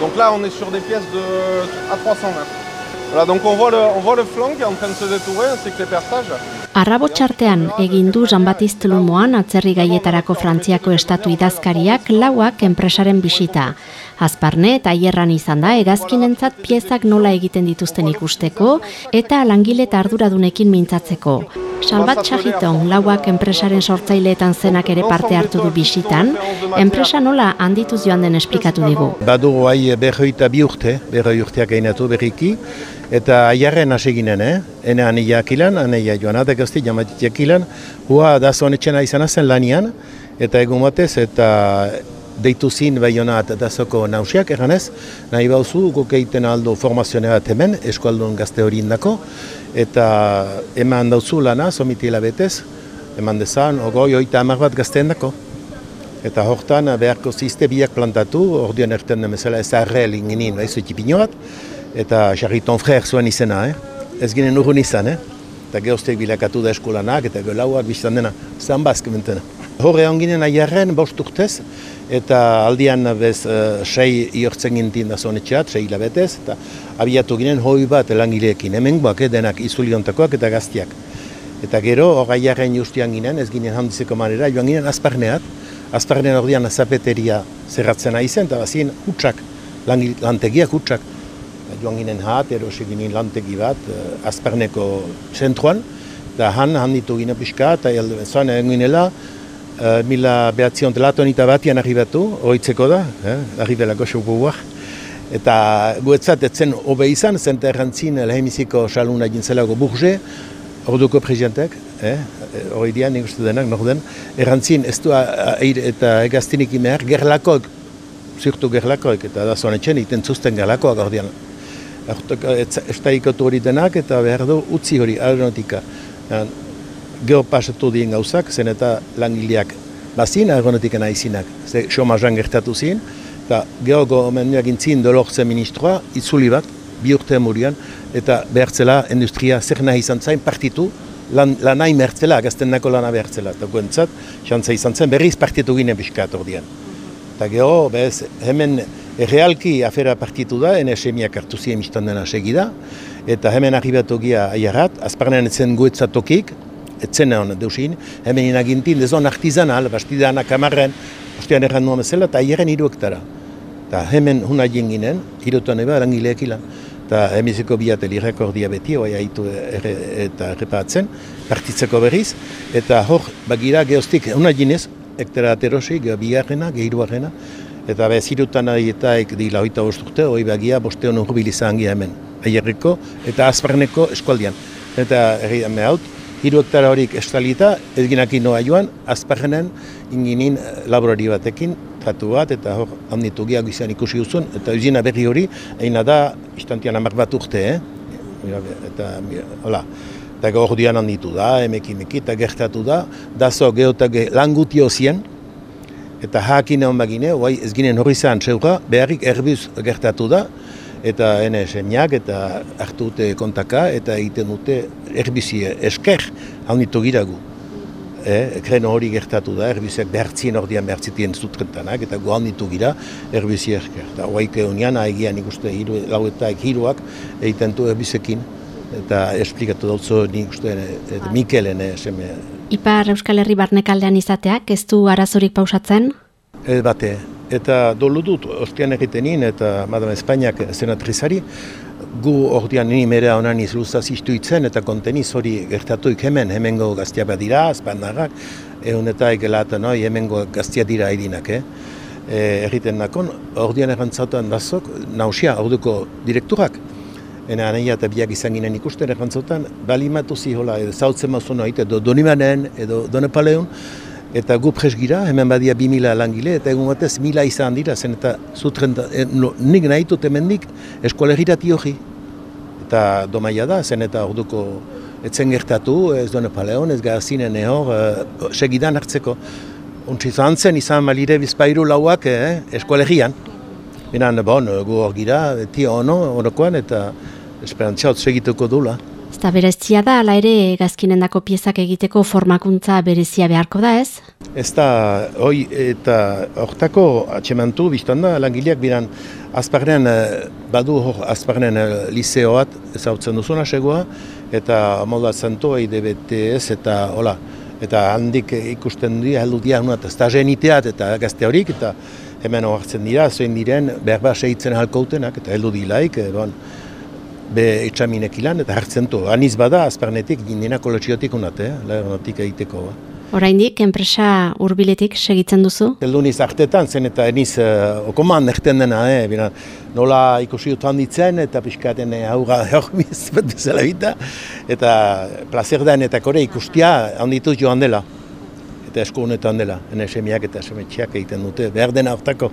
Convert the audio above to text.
Donc là, on est sur des pièces de à 300 mètres. Voilà, donc on voit, le, on voit le flanc qui est en train de se détourer, ainsi que les perçages. Arrabo txartean egin du Jean-Baptiste Lumoan atzerri gaietarako Frantziako estatu idazkariak lauak enpresaren bisita. Azparne eta hierran izan da egazkinentzat piezak nola egiten dituzten ikusteko eta langile eta arduradunekin mintzatzeko. Salbat Txagiton lauak enpresaren sortzaileetan zenak ere parte hartu du bisitan, enpresa nola handituz joan den esplikatu digu. Badu guai berroita bi urte, berroi urteak gainatu berriki, eta aiarren hasi ginen, eh? Ene aniak ilan, aneia joan adak gazti, jamatiak ilan, hua da zonetxena izan zen lanian, eta egun batez, eta deitu zin behionat dazoko nausiak, eganez, nahi bauzu, guk egiten aldo formazioa bat hemen, eskualdun gazte hori indako, eta eman dauzu lana, somitiela betez, eman dezan, ogoi oita amak bat gazteen dako. Eta hortan beharko zizte biak plantatu, ordean erten demezela ez arrel inginin, baizu txipino bat, eta Jarriton Frère zuen izena, eh? ez ginen urrun izan, eh? eta geostek bilakatu da eskolanak, eta gelauak biztan dena, zan bazk mentena. Horre ginen aiarren bost urtez, eta aldian bez uh, sei iortzen gintin da zonetxeat, sei hilabetez, eta abiatu ginen hoi bat langileekin, hemen guak, eh, denak izuliontakoak eta gaztiak. Eta gero, hor aiarren justian ginen, ez ginen handizeko manera, joan ginen azparneat, azparnean ordean zapeteria zerratzen aizen, eta bazien hutsak, lantegiak hutsak, joan ginen hat, erosi ginen lantegi bat, uh, azperneko zentruan, eta han handitu ginen pixka, eta heldu bezan egin ginela, uh, mila behatzion telatonita batian arribatu, horitzeko da, eh, arribela goxo guak, eta guetzat etzen hobe izan, zenta errantzin lehemiziko saluna jintzelago burge, orduko presidentek, eh, hori dian, nik uste denak, norden, errantzin ez du eta egaztinik imeak, gerlakoak, zirtu gerlakoak, eta da zoan etxen, iten zuzten gerlakoak ordean estaikotu hori denak eta behar du utzi hori aeronautika. Gero pasatu dien gauzak, zen eta langileak bazin aeronautika nahizinak, ze xomazan gertatu zin, eta gero gomenuak intzin dolortzen ministroa, itzuli bat, bi urte murian, eta behartzela industria zer nahi izan zain partitu, lan, lan nahi mertzela, gazten nako lana behartzela. Eta guentzat, xantza izan zen, berriz partitu ginen piskat ordean. Eta gero, bez, hemen Realki afera partitu da, ene semiak hartu ziren iztan dena segida, eta hemen arribatu gira aiarrat, azparnean etzen guetzatokik, etzen hon deusin, hemen inagintin, dezon artizanal, bastidana kamarren, ostean erran nuen bezala, eta aiarren iruektara. Eta hemen huna jenginen, irutuan eba, erangileak ilan. Eta hemizeko biateli rekordia beti, oa haitu eta errepatzen, partitzeko berriz, eta hor, bagira geostik, huna jinez, ektera aterosi, bigarrena, gehiruarrena, eta bez hirutan adietaik dila hoita bosturte, hori begia boste honu izan hemen, aierriko eta azparneko eskualdian. Eta erri haut, hiru hektara horik estalita, edginak noa joan, azparrenen inginin eh, laborari batekin, tratu bat, eta hor handitu giak izan ikusi duzun, eta uzina berri hori, eina da, istantian amak bat urte, eh? Eta, hola, eta gaur dian handitu da, emekin eta gertatu da, dazo geotak langutio zien, eta hakin egon bagine, oai ez ginen hori zan txeura, beharrik erbuz gertatu da, eta ene semiak eta hartu dute kontaka, eta egiten dute erbizi esker, hau nitu giragu. E, hori gertatu da, erbiziak behartzien ordean behartzitien zutrentanak, eta gohan ditu gira erbizi esker. Eta oaik egon egian ikuste hiru, lau eta hiruak egiten du erbizekin, eta esplikatu dautzo nik uste, Mikelen, seme, Ipar Euskal Herri barnekaldean izateak, ez du arazorik pausatzen? Ez bate, eta dolu dut, ostian egitenin eta Madame Espainiak senatrizari, gu ordean nini merea honan izluzaz istuitzen eta konteniz hori gertatuik hemen, hemengo gaztia dira, azpandarrak, egun eta egelata noi, hemengo gaztia dira edinak, eh? E, egiten nakon, ordean errantzautan bazok, nausia, orduko direkturak, Ena anaia eta biak izan ginen ikusten errantzotan, balimatu zihola, edo zautzen mazu noit, edo Donimanen, edo Donepaleun, eta gu presgira, hemen badia bi mila langile, eta egun batez mila izan dira, zen eta zutren, e, no, nik nahi dut hemendik eskolegirati hori. Eta domaia da, zen eta orduko etzen gertatu, ez Donepaleun, ez gazinen ehor, e, segidan hartzeko. Untsi zantzen izan malire bizpairu lauak eh, eskolegian. Bina, bon, gu hor gira, ti ono, orokoan, eta esperantziaut segituko dula. Eta berezia da, ala ere, gazkinendako piezak egiteko formakuntza berezia beharko da ez? Ez da, hoi eta hortako atxemantu biztan da, langileak biran azparnean, eh, badu hor azparnean eh, liseoat ezautzen duzuna segoa, eta moda zanto EIDBTS eta hola, eta handik ikusten dira, heldu dira, unat, stageniteat eta gazte horik, eta hemen hartzen dira, zoin diren, behar segitzen halkoutenak, eta heldu dilaik, e, bon, be etxaminek ilan, eta hartzen du. Aniz bada, azparnetik, nina kolotxiotik unat, eh, leherotik egiteko. Ba. Oraindik enpresa hurbiletik segitzen duzu? Heldu niz artetan, zen eta eniz uh, okoman erten dena, eh, bina, nola ikusi dut handitzen, eta pixkaten aurra hormiz bat bezala bita, eta placer da eta kore ikustia handitu joan dela, eta esko honetan dela, ene semiak eta semetxiak egiten dute, behar dena hortako.